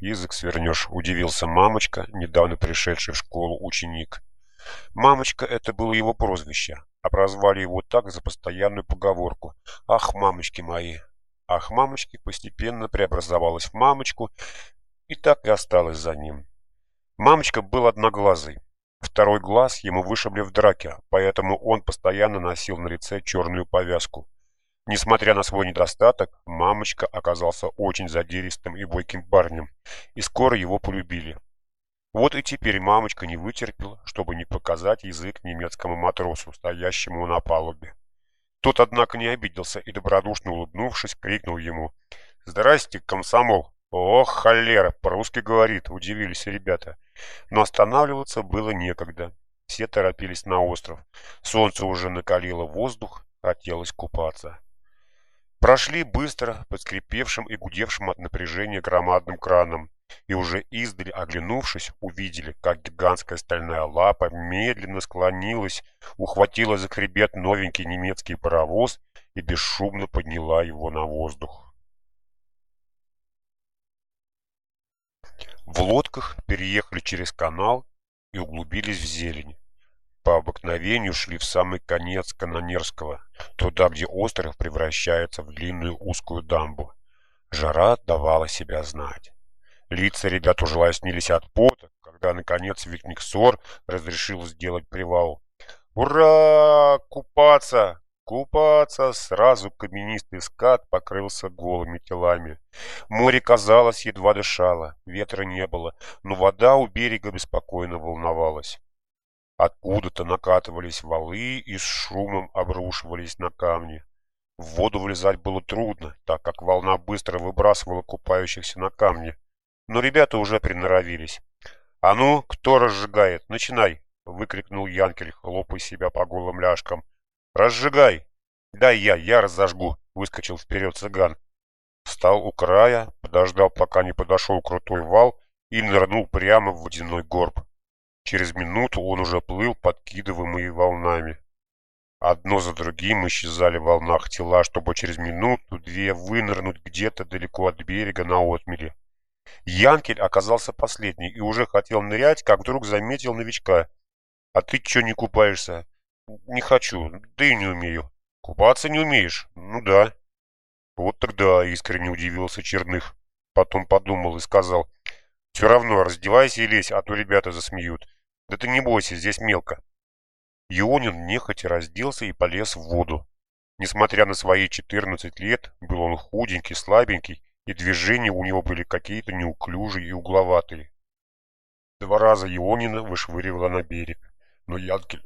язык свернешь», — удивился мамочка, недавно пришедший в школу ученик. Мамочка — это было его прозвище, а прозвали его так за постоянную поговорку «Ах, мамочки мои!». «Ах, мамочки» постепенно преобразовалась в мамочку и так и осталась за ним. Мамочка был одноглазый. Второй глаз ему вышибли в драке, поэтому он постоянно носил на лице черную повязку. Несмотря на свой недостаток, мамочка оказался очень задиристым и бойким парнем, и скоро его полюбили. Вот и теперь мамочка не вытерпела, чтобы не показать язык немецкому матросу, стоящему на палубе. Тот, однако, не обиделся и, добродушно улыбнувшись, крикнул ему «Здрасте, комсомол!» «Ох, холера, по-русски говорит», — удивились ребята. Но останавливаться было некогда. Все торопились на остров. Солнце уже накалило воздух, хотелось купаться. Прошли быстро, под скрипевшим и гудевшим от напряжения громадным краном и уже издали, оглянувшись, увидели, как гигантская стальная лапа медленно склонилась, ухватила за хребет новенький немецкий паровоз и бесшумно подняла его на воздух. В лодках переехали через канал и углубились в зелень. По обыкновению шли в самый конец Канонерского, туда, где остров превращается в длинную узкую дамбу. Жара давала себя знать. Лица ребят уже лоснились от пота, когда, наконец, Викниксор разрешил сделать привал. «Ура! Купаться! Купаться!» Сразу каменистый скат покрылся голыми телами. Море, казалось, едва дышало, ветра не было, но вода у берега беспокойно волновалась. Откуда-то накатывались валы и с шумом обрушивались на камни. В воду влезать было трудно, так как волна быстро выбрасывала купающихся на камни но ребята уже приноровились. «А ну, кто разжигает? Начинай!» — выкрикнул Янкель, хлопая себя по голым ляжкам. «Разжигай!» «Дай я, я разожгу!» — выскочил вперед цыган. Встал у края, подождал, пока не подошел крутой вал и нырнул прямо в водяной горб. Через минуту он уже плыл, подкидываемый волнами. Одно за другим исчезали в волнах тела, чтобы через минуту-две вынырнуть где-то далеко от берега на отмеле. Янкель оказался последний и уже хотел нырять, как вдруг заметил новичка. «А ты чё не купаешься?» «Не хочу, да и не умею». «Купаться не умеешь?» «Ну да». «Вот тогда искренне удивился Черных. Потом подумал и сказал, «Все равно раздевайся и лезь, а то ребята засмеют. Да ты не бойся, здесь мелко». Ионин нехотя разделся и полез в воду. Несмотря на свои 14 лет, был он худенький, слабенький и движения у него были какие-то неуклюжие и угловатые. Два раза Ионина вышвыривала на берег, но Янкель...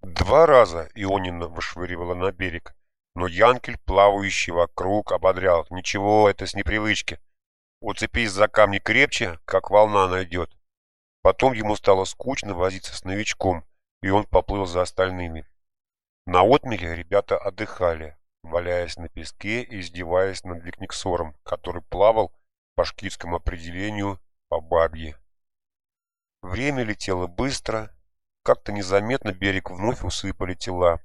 Два раза Ионина вышвыривала на берег, но Янкель, плавающий вокруг, ободрял. Ничего, это с непривычки. Уцепись за камни крепче, как волна найдет. Потом ему стало скучно возиться с новичком, и он поплыл за остальными. На отмеле ребята отдыхали, валяясь на песке и издеваясь над Викниксором, который плавал по шкитскому определению по бабье. Время летело быстро, как-то незаметно берег вновь усыпали тела.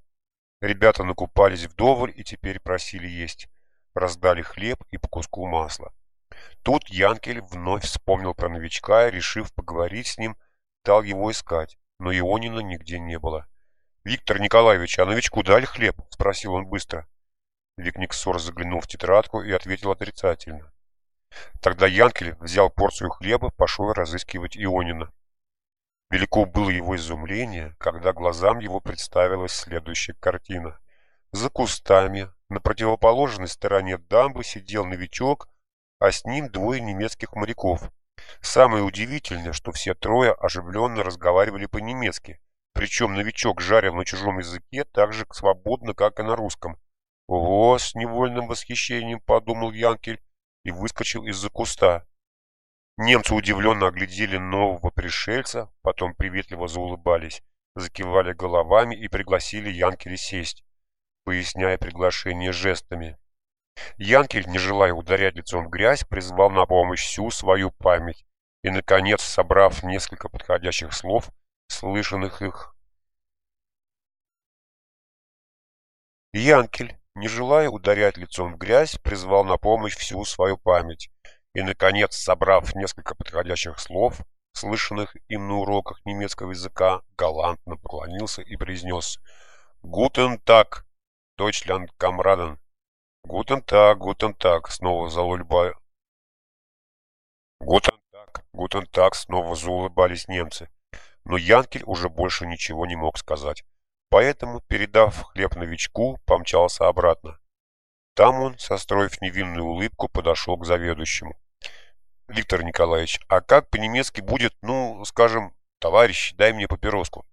Ребята накупались вдоволь и теперь просили есть. Раздали хлеб и по куску масла. Тут Янкель вновь вспомнил про новичка и, решив поговорить с ним, дал его искать, но Ионина нигде не было. «Виктор Николаевич, а новичку дали хлеб?» — спросил он быстро. Викниксор заглянул в тетрадку и ответил отрицательно. Тогда Янкель взял порцию хлеба, пошел разыскивать Ионина. Велико было его изумление, когда глазам его представилась следующая картина. За кустами, на противоположной стороне дамбы сидел новичок, а с ним двое немецких моряков. Самое удивительное, что все трое оживленно разговаривали по-немецки, причем новичок жарил на чужом языке так же свободно, как и на русском, «Ого!» — с невольным восхищением подумал Янкель и выскочил из-за куста. Немцы удивленно оглядели нового пришельца, потом приветливо заулыбались, закивали головами и пригласили Янкеля сесть, поясняя приглашение жестами. Янкель, не желая ударять лицом в грязь, призвал на помощь всю свою память и, наконец, собрав несколько подходящих слов, слышанных их. Янкель не желая ударять лицом в грязь, призвал на помощь всю свою память и, наконец, собрав несколько подходящих слов, слышанных им на уроках немецкого языка, галантно поклонился и произнес «Guten Tag, Deutschland, Kameraden». «Guten Tag, guten Tag», снова заулыбая. «Guten Tag, guten Tag», снова заулыбались немцы. Но Янкель уже больше ничего не мог сказать. Поэтому, передав хлеб новичку, помчался обратно. Там он, состроив невинную улыбку, подошел к заведующему. Виктор Николаевич, а как по-немецки будет, ну, скажем, товарищ, дай мне папироску?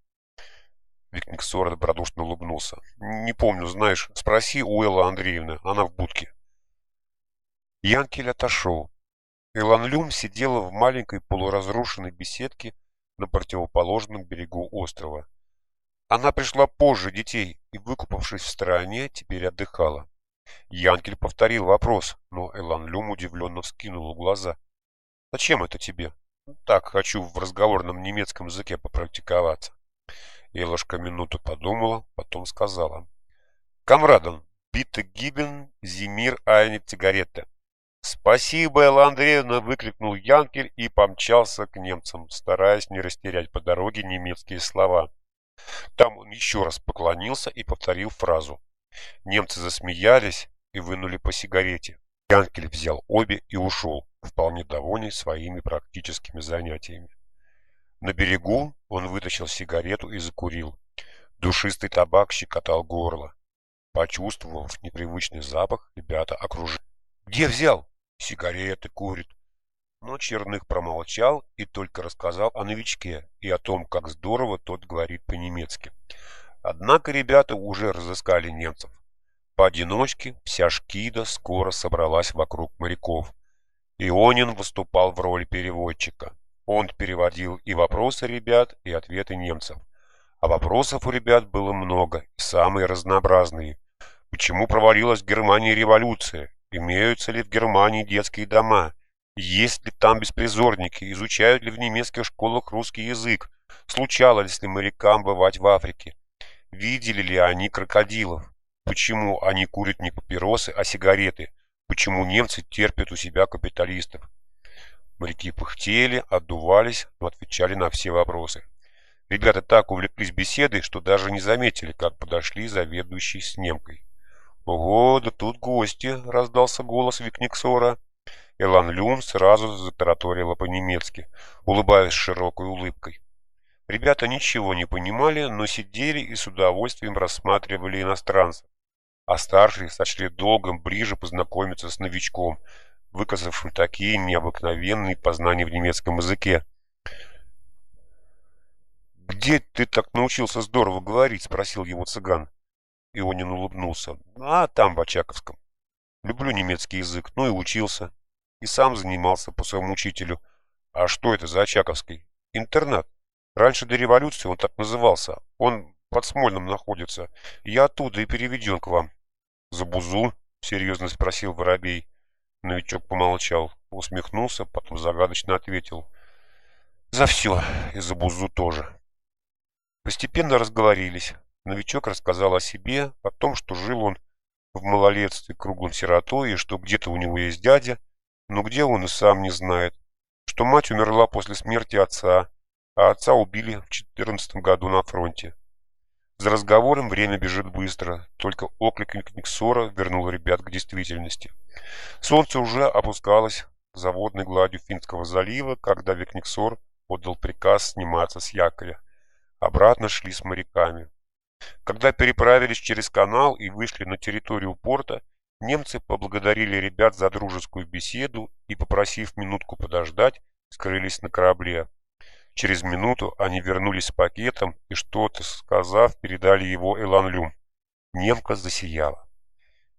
Викник Сора добродушно улыбнулся. Не помню, знаешь, спроси у Эллы Андреевны, она в будке. Янкель отошел. Элан Люм сидела в маленькой полуразрушенной беседке на противоположном берегу острова. Она пришла позже детей и, выкупавшись в стороне, теперь отдыхала. Янкель повторил вопрос, но Элан Люм удивленно вскинул глаза. Зачем это тебе? Так, хочу в разговорном немецком языке попрактиковаться. Елошка минуту подумала, потом сказала. Камрадон, биtte гибен зимир eine Zigarette. «Спасибо, Элла Андреевна!» — выкрикнул Янкель и помчался к немцам, стараясь не растерять по дороге немецкие слова. Там он еще раз поклонился и повторил фразу. Немцы засмеялись и вынули по сигарете. Янкель взял обе и ушел, вполне довольный своими практическими занятиями. На берегу он вытащил сигарету и закурил. Душистый табак щекотал горло. Почувствовав непривычный запах, ребята окружили. «Где взял?» «Сигареты курит». Но Черных промолчал и только рассказал о новичке и о том, как здорово тот говорит по-немецки. Однако ребята уже разыскали немцев. Поодиночке вся Шкида скоро собралась вокруг моряков. Ионин выступал в роли переводчика. Он переводил и вопросы ребят, и ответы немцев. А вопросов у ребят было много, и самые разнообразные. Почему провалилась в Германии революция? Имеются ли в Германии детские дома? Есть ли там беспризорники? Изучают ли в немецких школах русский язык? Случалось ли морякам бывать в Африке? Видели ли они крокодилов? Почему они курят не папиросы, а сигареты? Почему немцы терпят у себя капиталистов? Моряки пыхтели, отдувались, но отвечали на все вопросы. Ребята так увлеклись беседой, что даже не заметили, как подошли заведующий с немкой. «Ого, да тут гости!» — раздался голос Викниксора. Элан Люм сразу затараторила по-немецки, улыбаясь широкой улыбкой. Ребята ничего не понимали, но сидели и с удовольствием рассматривали иностранцев а старшие сочли долгом ближе познакомиться с новичком, выказавшим такие необыкновенные познания в немецком языке. «Где ты так научился здорово говорить?» — спросил его цыган. Ионин улыбнулся. «А, там, в Очаковском. Люблю немецкий язык, ну и учился. И сам занимался по своему учителю. А что это за Очаковский? Интернат. Раньше до революции он так назывался. Он под Смольным находится. Я оттуда и переведен к вам. За бузу? Серьезно спросил Воробей. Новичок помолчал, усмехнулся, потом загадочно ответил. За все, и за бузу тоже. Постепенно разговорились. Новичок рассказал о себе, о том, что жил он в малолетстве круглым сиротой, и что где-то у него есть дядя, но где он и сам не знает, что мать умерла после смерти отца, а отца убили в 14 году на фронте. За разговором время бежит быстро, только оклик Никсора вернул ребят к действительности. Солнце уже опускалось за водной гладью Финского залива, когда Викниксор отдал приказ сниматься с якоря. Обратно шли с моряками. Когда переправились через канал и вышли на территорию порта, немцы поблагодарили ребят за дружескую беседу и, попросив минутку подождать, скрылись на корабле. Через минуту они вернулись с пакетом и, что-то сказав, передали его Эланлю. Немка засияла.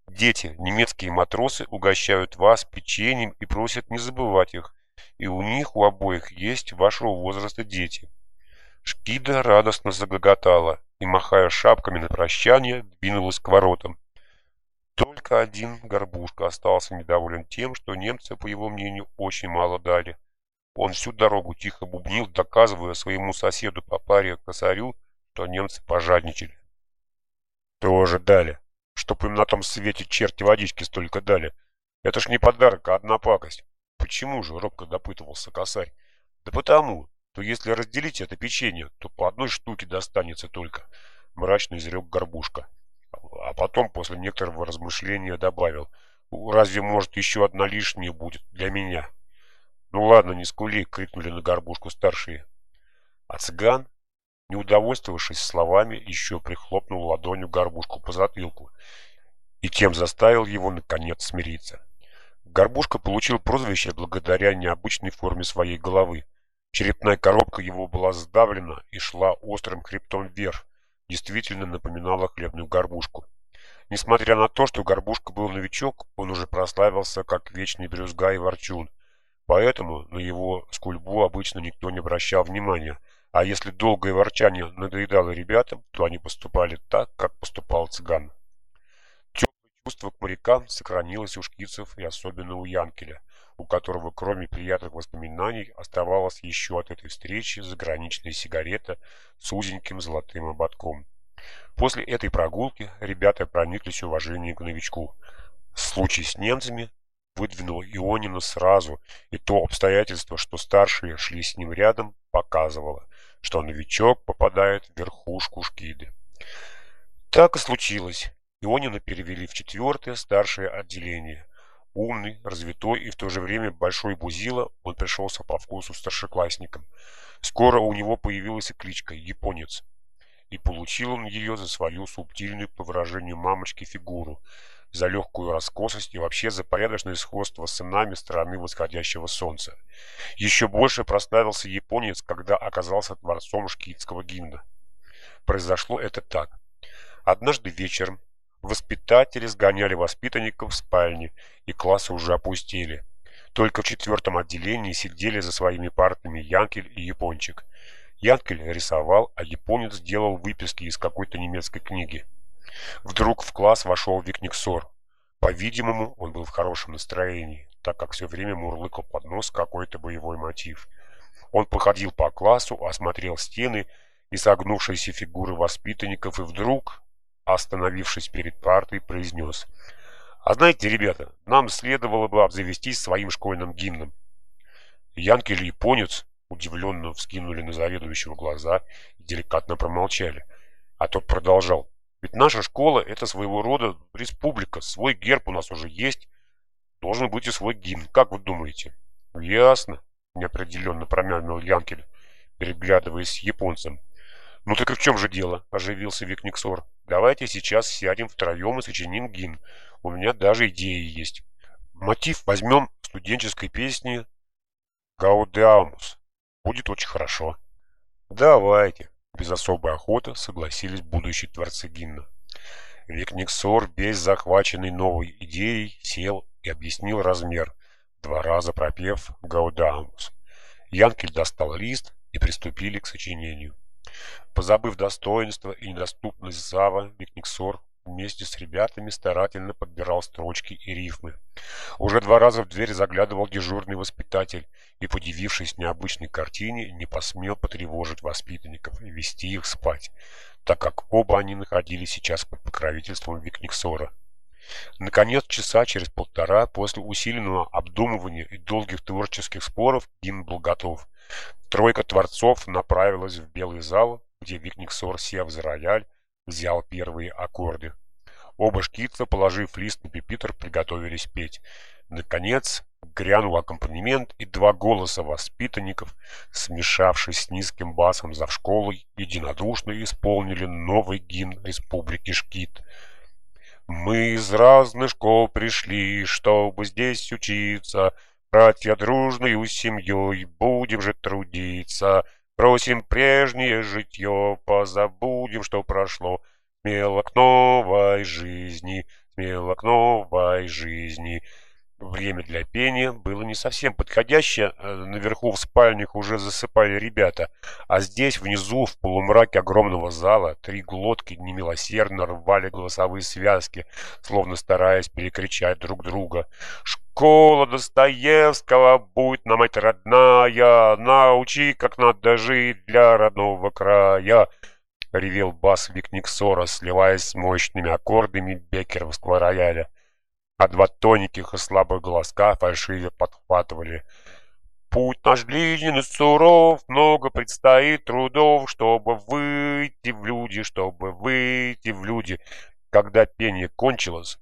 «Дети, немецкие матросы угощают вас печеньем и просят не забывать их, и у них у обоих есть вашего возраста дети». Шкида радостно загоготала и, махая шапками на прощание, двинулась к воротам. Только один горбушка остался недоволен тем, что немцы, по его мнению, очень мало дали. Он всю дорогу тихо бубнил, доказывая своему соседу по паре косарю, что немцы пожадничали. Тоже дали. чтоб им на том свете черти водички столько дали. Это ж не подарок, а одна пакость. Почему же, робко допытывался косарь. Да потому, то если разделить это печенье, то по одной штуке достанется только. Мрачно изрек горбушка. А потом, после некоторого размышления, добавил. Разве, может, еще одна лишняя будет для меня? Ну ладно, не скули, крикнули на горбушку старшие. А цыган, не удовольствовавшись словами, еще прихлопнул ладонью горбушку по затылку и тем заставил его, наконец, смириться. Горбушка получил прозвище благодаря необычной форме своей головы. Черепная коробка его была сдавлена и шла острым хребтом вверх, действительно напоминала хлебную горбушку. Несмотря на то, что Горбушка был новичок, он уже прославился как вечный брюзга и ворчун. Поэтому на его скульбу обычно никто не обращал внимания, а если долгое ворчание надоедало ребятам, то они поступали так, как поступал цыган. Чувство к морякам сохранилось у шкицев и особенно у Янкеля – у которого кроме приятных воспоминаний оставалась еще от этой встречи заграничная сигарета с узеньким золотым ободком. После этой прогулки ребята прониклись уважением к новичку. Случай с немцами выдвинул Ионина сразу, и то обстоятельство, что старшие шли с ним рядом, показывало, что новичок попадает в верхушку шкиды. Так и случилось. Ионина перевели в четвертое старшее отделение – Умный, развитой и в то же время большой бузила, он пришелся по вкусу старшеклассникам. Скоро у него появилась и кличка «Японец». И получил он ее за свою субтильную, по выражению мамочки, фигуру, за легкую раскосость и вообще за порядочное сходство с сынами страны восходящего солнца. Еще больше прославился японец, когда оказался творцом шкитского гимна. Произошло это так. Однажды вечером Воспитатели сгоняли воспитанников в спальни, и классы уже опустили. Только в четвертом отделении сидели за своими партами Янкель и Япончик. Янкель рисовал, а Японец делал выписки из какой-то немецкой книги. Вдруг в класс вошел Викниксор. По-видимому, он был в хорошем настроении, так как все время мурлыкал под нос какой-то боевой мотив. Он походил по классу, осмотрел стены и согнувшиеся фигуры воспитанников, и вдруг остановившись перед партой, произнес. «А знаете, ребята, нам следовало бы обзавестись своим школьным гимном». Янки или японец удивленно вскинули на заведующего глаза и деликатно промолчали. А тот продолжал. «Ведь наша школа — это своего рода республика, свой герб у нас уже есть, должен быть и свой гимн, как вы думаете?» «Ясно», — неопределенно промямлил Янкель, переглядываясь с японцем. «Ну так и в чем же дело?» – оживился Викниксор. «Давайте сейчас сядем втроем и сочиним гимн. У меня даже идеи есть. Мотив возьмем студенческой песни «Гаудеамус». Будет очень хорошо». «Давайте», – без особой охоты согласились будущие творцы гимна. Викниксор, весь захваченный новой идеей, сел и объяснил размер, два раза пропев «Гаудамус». Янкель достал лист и приступили к сочинению. Позабыв достоинство и недоступность Зава, Викниксор вместе с ребятами старательно подбирал строчки и рифмы. Уже два раза в дверь заглядывал дежурный воспитатель и, подивившись необычной картине, не посмел потревожить воспитанников и вести их спать, так как оба они находились сейчас под покровительством Викниксора. Наконец, часа через полтора после усиленного обдумывания и долгих творческих споров гимн был готов. Тройка творцов направилась в белый зал, где Викниксор, сев за рояль, взял первые аккорды. Оба шкица, положив лист на пепитер, приготовились петь. Наконец, грянул аккомпанемент, и два голоса воспитанников, смешавшись с низким басом за школой, единодушно исполнили новый гимн Республики Шкит. «Мы из разных школ пришли, чтобы здесь учиться», Братья дружною семьей будем же трудиться, Бросим прежнее житье, позабудем, что прошло. Смело к новой жизни, смело к новой жизни. Время для пения было не совсем подходящее. Э, наверху в спальнях уже засыпали ребята, а здесь, внизу, в полумраке огромного зала, три глотки немилосердно рвали голосовые связки, словно стараясь перекричать друг друга. «Школа Достоевского, будь нам мать родная, научи, как надо жить для родного края!» ревел бас Викниксора, сливаясь с мощными аккордами беккеровского рояля, а два тоненьких и слабых голоска фальшиве подхватывали — Путь наш длинен суров, много предстоит трудов, чтобы выйти в люди, чтобы выйти в люди. Когда пение кончилось,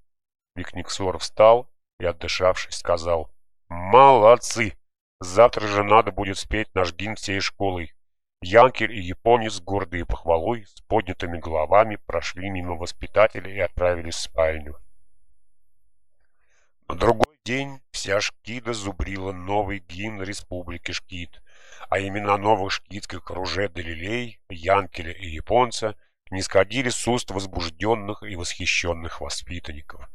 Викниксор встал и, отдышавшись, сказал, «Молодцы! Завтра же надо будет спеть наш гимн всей школой». Янкер и японец, гордые похвалой, с поднятыми головами прошли мимо воспитателя и отправились в спальню. На другой день вся Шкида зубрила новый гимн Республики Шкид, а имена новых шкидских руже Далилей, Янкеля и Японца не сходили с уст возбужденных и восхищенных воспитанников.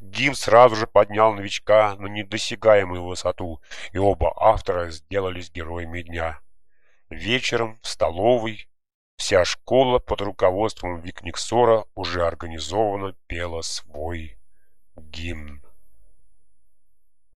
Гимн сразу же поднял новичка на недосягаемую высоту, и оба автора сделались героями дня. Вечером в столовой вся школа под руководством Викниксора уже организованно пела свой гимн.